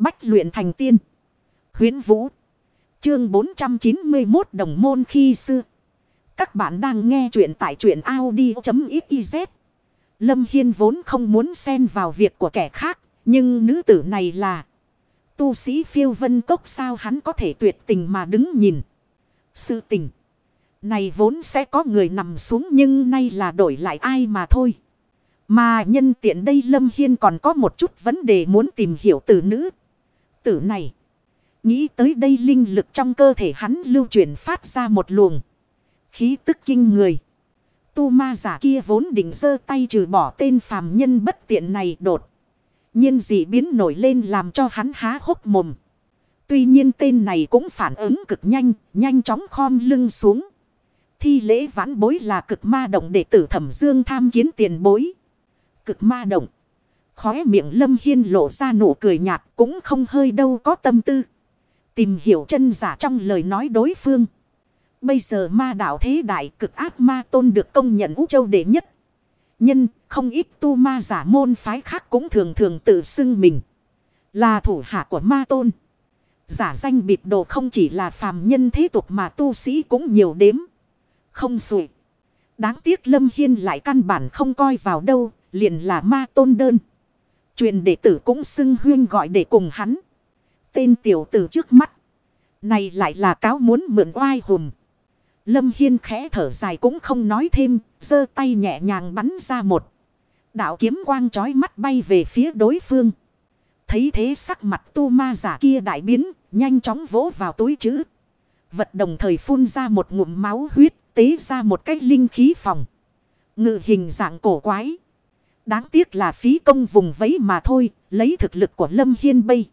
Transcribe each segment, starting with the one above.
Bách luyện thành tiên. Huyến Vũ. Chương 491 đồng môn khi xưa. Các bạn đang nghe truyện tại truyện Audi.xyz. Lâm Hiên vốn không muốn xen vào việc của kẻ khác. Nhưng nữ tử này là tu sĩ phiêu vân cốc sao hắn có thể tuyệt tình mà đứng nhìn. Sự tình này vốn sẽ có người nằm xuống nhưng nay là đổi lại ai mà thôi. Mà nhân tiện đây Lâm Hiên còn có một chút vấn đề muốn tìm hiểu từ nữ. Tử này. Nghĩ tới đây linh lực trong cơ thể hắn lưu chuyển phát ra một luồng. Khí tức kinh người. Tu ma giả kia vốn định giơ tay trừ bỏ tên phàm nhân bất tiện này đột. nhiên dị biến nổi lên làm cho hắn há hốc mồm. Tuy nhiên tên này cũng phản ứng cực nhanh, nhanh chóng khom lưng xuống. Thi lễ vãn bối là cực ma động đệ tử thẩm dương tham kiến tiền bối. Cực ma động. Khóe miệng lâm hiên lộ ra nụ cười nhạt cũng không hơi đâu có tâm tư. Tìm hiểu chân giả trong lời nói đối phương. Bây giờ ma đạo thế đại cực ác ma tôn được công nhận Ú Châu đệ nhất. Nhân không ít tu ma giả môn phái khác cũng thường thường tự xưng mình. Là thủ hạ của ma tôn. Giả danh bịp đồ không chỉ là phàm nhân thế tục mà tu sĩ cũng nhiều đếm. Không sủi. Đáng tiếc Lâm Hiên lại căn bản không coi vào đâu, liền là ma tôn đơn. Truyền đệ tử cũng xưng huyên gọi để cùng hắn. Tên tiểu tử trước mắt. Này lại là cáo muốn mượn oai hùm. Lâm Hiên khẽ thở dài cũng không nói thêm, giơ tay nhẹ nhàng bắn ra một. Đạo kiếm quang chói mắt bay về phía đối phương. Thấy thế sắc mặt tu ma giả kia đại biến, nhanh chóng vỗ vào túi chữ. Vật đồng thời phun ra một ngụm máu huyết, tế ra một cái linh khí phòng. Ngự hình dạng cổ quái. Đáng tiếc là phí công vùng vấy mà thôi, lấy thực lực của Lâm Hiên bây.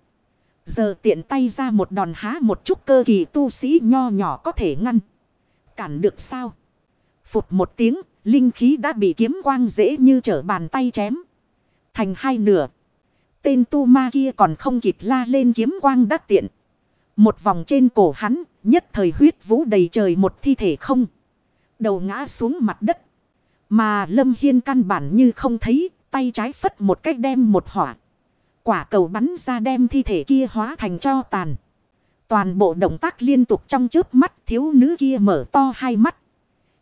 Giờ tiện tay ra một đòn há một chút cơ kỳ tu sĩ nho nhỏ có thể ngăn. Cản được sao? Phụt một tiếng, linh khí đã bị kiếm quang dễ như trở bàn tay chém. Thành hai nửa. Tên tu ma kia còn không kịp la lên kiếm quang đắc tiện. Một vòng trên cổ hắn, nhất thời huyết vũ đầy trời một thi thể không. Đầu ngã xuống mặt đất. Mà Lâm Hiên căn bản như không thấy, tay trái phất một cách đem một hỏa. Quả cầu bắn ra đem thi thể kia hóa thành cho tàn. Toàn bộ động tác liên tục trong chớp mắt thiếu nữ kia mở to hai mắt.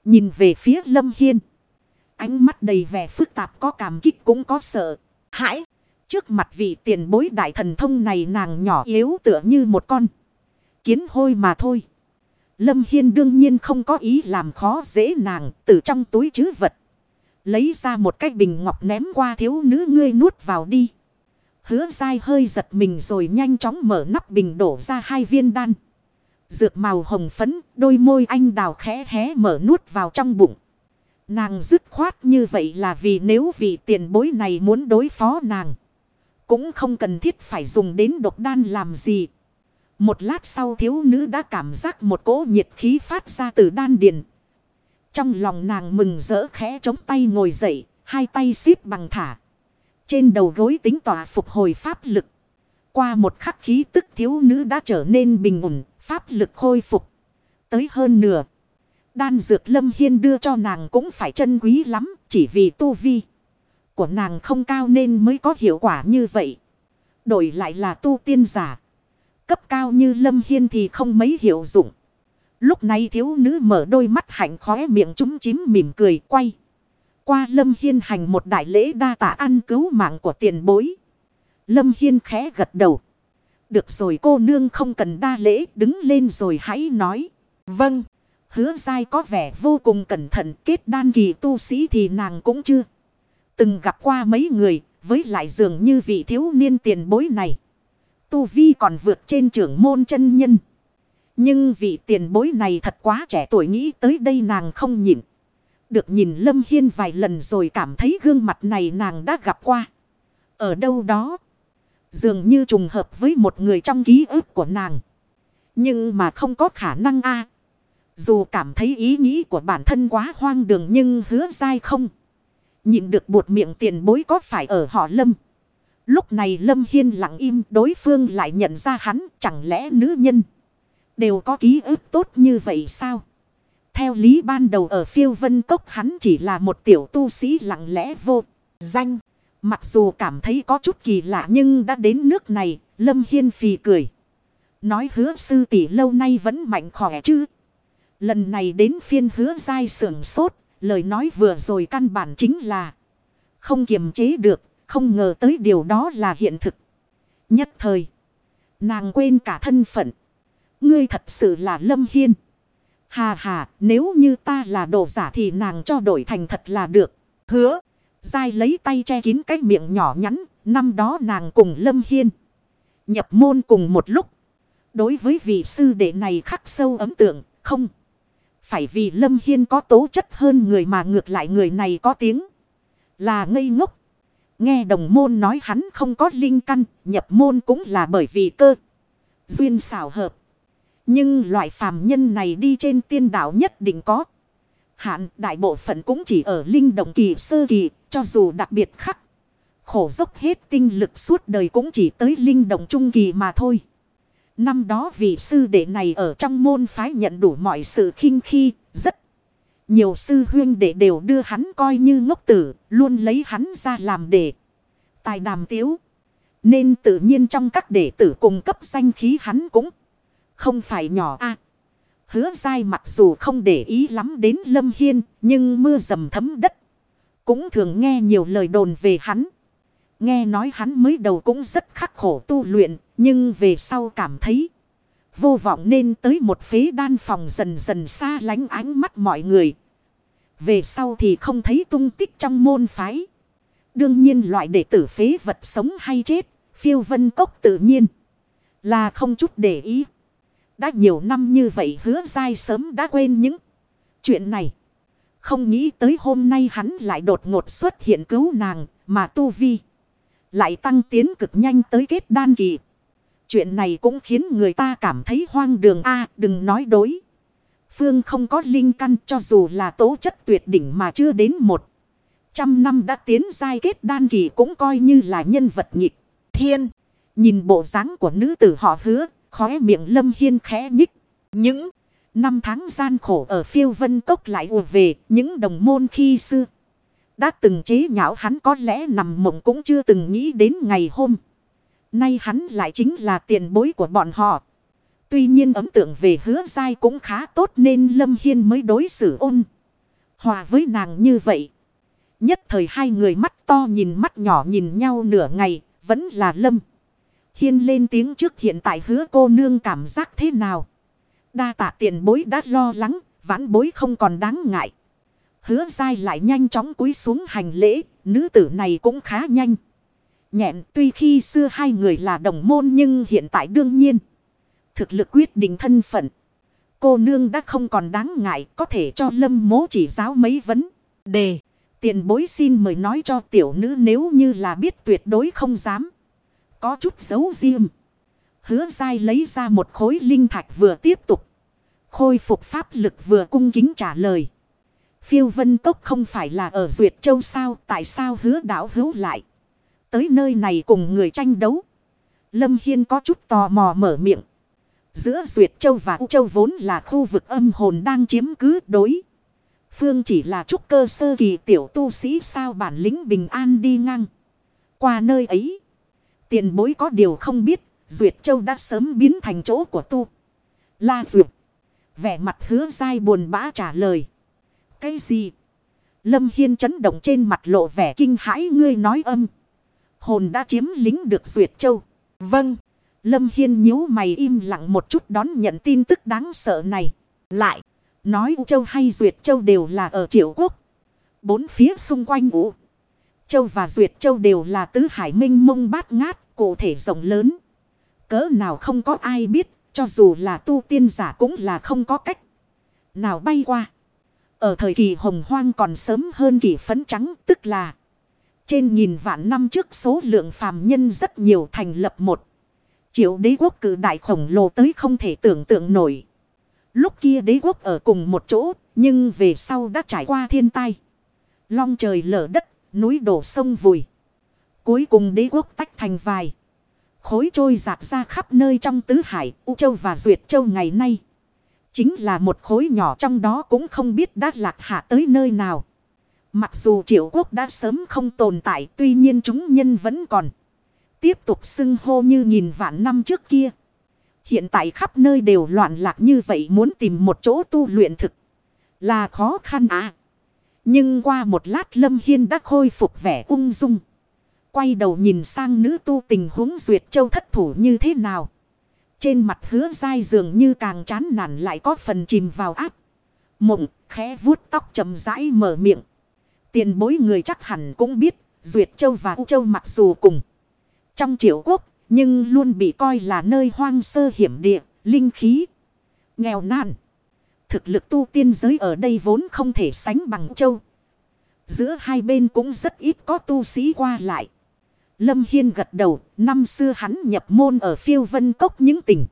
Nhìn về phía Lâm Hiên. Ánh mắt đầy vẻ phức tạp có cảm kích cũng có sợ. Hãi! Trước mặt vị tiền bối đại thần thông này nàng nhỏ yếu tựa như một con. Kiến hôi mà thôi. Lâm Hiên đương nhiên không có ý làm khó dễ nàng từ trong túi chứ vật. Lấy ra một cái bình ngọc ném qua thiếu nữ ngươi nuốt vào đi. Hứa dai hơi giật mình rồi nhanh chóng mở nắp bình đổ ra hai viên đan. Dược màu hồng phấn, đôi môi anh đào khẽ hé mở nuốt vào trong bụng. Nàng dứt khoát như vậy là vì nếu vị tiền bối này muốn đối phó nàng. Cũng không cần thiết phải dùng đến độc đan làm gì. Một lát sau thiếu nữ đã cảm giác một cỗ nhiệt khí phát ra từ đan điền. Trong lòng nàng mừng rỡ khẽ chống tay ngồi dậy, hai tay xếp bằng thả. Trên đầu gối tính tỏa phục hồi pháp lực. Qua một khắc khí tức thiếu nữ đã trở nên bình ổn, pháp lực khôi phục. Tới hơn nửa. Đan dược lâm hiên đưa cho nàng cũng phải chân quý lắm, chỉ vì tu vi của nàng không cao nên mới có hiệu quả như vậy. Đổi lại là tu tiên giả. Cấp cao như lâm hiên thì không mấy hiệu dụng. Lúc này thiếu nữ mở đôi mắt hạnh khóe miệng chúng chím mỉm cười quay. Qua Lâm Hiên hành một đại lễ đa tạ ăn cứu mạng của tiền bối. Lâm Hiên khẽ gật đầu. Được rồi cô nương không cần đa lễ đứng lên rồi hãy nói. Vâng. Hứa dai có vẻ vô cùng cẩn thận kết đan kỳ tu sĩ thì nàng cũng chưa. Từng gặp qua mấy người với lại dường như vị thiếu niên tiền bối này. Tu Vi còn vượt trên trưởng môn chân nhân. Nhưng vị tiền bối này thật quá trẻ tuổi nghĩ tới đây nàng không nhịn. Được nhìn Lâm Hiên vài lần rồi cảm thấy gương mặt này nàng đã gặp qua. Ở đâu đó. Dường như trùng hợp với một người trong ký ức của nàng. Nhưng mà không có khả năng a Dù cảm thấy ý nghĩ của bản thân quá hoang đường nhưng hứa dai không. Nhịn được buột miệng tiền bối có phải ở họ Lâm. Lúc này Lâm Hiên lặng im đối phương lại nhận ra hắn chẳng lẽ nữ nhân. Đều có ký ức tốt như vậy sao? Theo lý ban đầu ở phiêu vân cốc hắn chỉ là một tiểu tu sĩ lặng lẽ vô danh. Mặc dù cảm thấy có chút kỳ lạ nhưng đã đến nước này, Lâm Hiên phì cười. Nói hứa sư tỷ lâu nay vẫn mạnh khỏe chứ. Lần này đến phiên hứa dai sưởng sốt, lời nói vừa rồi căn bản chính là không kiềm chế được, không ngờ tới điều đó là hiện thực. Nhất thời, nàng quên cả thân phận. Ngươi thật sự là Lâm Hiên. Hà hà, nếu như ta là đồ giả thì nàng cho đổi thành thật là được. Hứa, dai lấy tay che kín cái miệng nhỏ nhắn, năm đó nàng cùng Lâm Hiên. Nhập môn cùng một lúc. Đối với vị sư đệ này khắc sâu ấm tượng, không. Phải vì Lâm Hiên có tố chất hơn người mà ngược lại người này có tiếng. Là ngây ngốc. Nghe đồng môn nói hắn không có linh căn, nhập môn cũng là bởi vì cơ. Duyên xảo hợp. Nhưng loại phàm nhân này đi trên tiên đạo nhất định có. Hạn đại bộ phận cũng chỉ ở linh động kỳ sơ kỳ, cho dù đặc biệt khắc. Khổ dốc hết tinh lực suốt đời cũng chỉ tới linh động trung kỳ mà thôi. Năm đó vị sư đệ này ở trong môn phái nhận đủ mọi sự khinh khi, rất nhiều sư huyên đệ đều đưa hắn coi như ngốc tử, luôn lấy hắn ra làm đệ. Tài đàm tiếu. Nên tự nhiên trong các đệ tử cung cấp danh khí hắn cũng không phải nhỏ a Hứa dai mặc dù không để ý lắm đến Lâm Hiên, nhưng mưa dầm thấm đất. Cũng thường nghe nhiều lời đồn về hắn. Nghe nói hắn mới đầu cũng rất khắc khổ tu luyện, nhưng về sau cảm thấy vô vọng nên tới một phế đan phòng dần dần xa lánh ánh mắt mọi người. Về sau thì không thấy tung tích trong môn phái. Đương nhiên loại đệ tử phế vật sống hay chết, phiêu vân cốc tự nhiên là không chút để ý. Đã nhiều năm như vậy hứa dai sớm đã quên những chuyện này. Không nghĩ tới hôm nay hắn lại đột ngột xuất hiện cứu nàng mà tu vi. Lại tăng tiến cực nhanh tới kết đan kỳ. Chuyện này cũng khiến người ta cảm thấy hoang đường a đừng nói đối. Phương không có linh căn cho dù là tố chất tuyệt đỉnh mà chưa đến một. Trăm năm đã tiến giai kết đan kỳ cũng coi như là nhân vật nhịp. Thiên, nhìn bộ dáng của nữ tử họ hứa, khóe miệng lâm hiên khẽ nhích. Những năm tháng gian khổ ở phiêu vân cốc lại ùa về, những đồng môn khi xưa. Đã từng chế nhạo hắn có lẽ nằm mộng cũng chưa từng nghĩ đến ngày hôm. Nay hắn lại chính là tiền bối của bọn họ. Tuy nhiên ấn tượng về hứa dai cũng khá tốt nên Lâm Hiên mới đối xử ôn. Hòa với nàng như vậy. Nhất thời hai người mắt to nhìn mắt nhỏ nhìn nhau nửa ngày, vẫn là Lâm. Hiên lên tiếng trước hiện tại hứa cô nương cảm giác thế nào. Đa tạ tiền bối đã lo lắng, vãn bối không còn đáng ngại. Hứa dai lại nhanh chóng cúi xuống hành lễ, nữ tử này cũng khá nhanh. Nhẹn, tuy khi xưa hai người là đồng môn nhưng hiện tại đương nhiên. Thực lực quyết định thân phận. Cô nương đã không còn đáng ngại, có thể cho lâm mố chỉ giáo mấy vấn đề. Tiền bối xin mời nói cho tiểu nữ nếu như là biết tuyệt đối không dám. Có chút giấu riêng. Hứa dai lấy ra một khối linh thạch vừa tiếp tục. Khôi phục pháp lực vừa cung kính trả lời. Phiêu vân cốc không phải là ở Duyệt Châu sao, tại sao hứa đảo hữu lại. Tới nơi này cùng người tranh đấu. Lâm Hiên có chút tò mò mở miệng. Giữa Duyệt Châu và U Châu vốn là khu vực âm hồn đang chiếm cứ đối. Phương chỉ là trúc cơ sơ kỳ tiểu tu sĩ sao bản lĩnh bình an đi ngang. Qua nơi ấy. Tiền bối có điều không biết. Duyệt Châu đã sớm biến thành chỗ của tu. La Duyệt. Vẻ mặt hứa dai buồn bã trả lời. Cái gì? Lâm Hiên chấn động trên mặt lộ vẻ kinh hãi, ngươi nói âm. Hồn đã chiếm lính được Duyệt Châu. Vâng. Lâm Hiên nhíu mày im lặng một chút đón nhận tin tức đáng sợ này. Lại. Nói U Châu hay Duyệt Châu đều là ở triệu quốc. Bốn phía xung quanh U. Châu và Duyệt Châu đều là tứ hải minh mông bát ngát. Cụ thể rộng lớn. Cỡ nào không có ai biết. Cho dù là tu tiên giả cũng là không có cách. Nào bay qua. Ở thời kỳ hồng hoang còn sớm hơn kỳ phấn trắng tức là. Trên nghìn vạn năm trước số lượng phàm nhân rất nhiều thành lập một. Triệu đế quốc cử đại khổng lồ tới không thể tưởng tượng nổi. Lúc kia đế quốc ở cùng một chỗ, nhưng về sau đã trải qua thiên tai. Long trời lở đất, núi đổ sông vùi. Cuối cùng đế quốc tách thành vài. Khối trôi dạt ra khắp nơi trong tứ hải, U Châu và Duyệt Châu ngày nay. Chính là một khối nhỏ trong đó cũng không biết đã lạc hạ tới nơi nào. Mặc dù triệu quốc đã sớm không tồn tại, tuy nhiên chúng nhân vẫn còn. Tiếp tục xưng hô như nghìn vạn năm trước kia. Hiện tại khắp nơi đều loạn lạc như vậy, muốn tìm một chỗ tu luyện thực. Là khó khăn à. Nhưng qua một lát Lâm Hiên đã khôi phục vẻ ung dung. Quay đầu nhìn sang nữ tu tình huống Duyệt Châu thất thủ như thế nào. Trên mặt hứa dai dường như càng chán nản lại có phần chìm vào áp. Mộng, khẽ vuốt tóc chầm rãi mở miệng. Tiền bối người chắc hẳn cũng biết. Duyệt Châu và U Châu mặc dù cùng. Trong triệu quốc. Nhưng luôn bị coi là nơi hoang sơ hiểm địa. Linh khí. Nghèo nàn. Thực lực tu tiên giới ở đây vốn không thể sánh bằng châu. Giữa hai bên cũng rất ít có tu sĩ qua lại. Lâm Hiên gật đầu, năm xưa hắn nhập môn ở phiêu vân cốc những tình.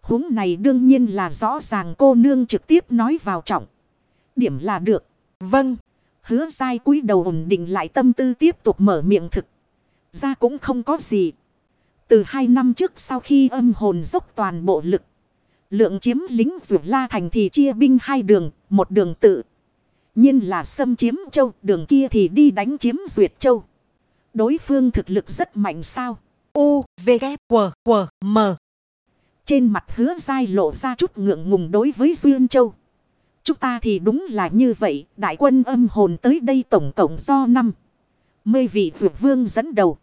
huống này đương nhiên là rõ ràng cô nương trực tiếp nói vào trọng. Điểm là được. Vâng. Hứa dai cúi đầu ổn định lại tâm tư tiếp tục mở miệng thực. Ra cũng không có gì. Từ hai năm trước sau khi âm hồn dốc toàn bộ lực. Lượng chiếm lính rủ la thành thì chia binh hai đường, một đường tự. nhiên là xâm chiếm châu, đường kia thì đi đánh chiếm duyệt châu. Đối phương thực lực rất mạnh sao. U, V, K, W, W, M. Trên mặt hứa dai lộ ra chút ngượng ngùng đối với Duyên Châu. Chúng ta thì đúng là như vậy. Đại quân âm hồn tới đây tổng cộng do năm. Mươi vị vượt vương dẫn đầu.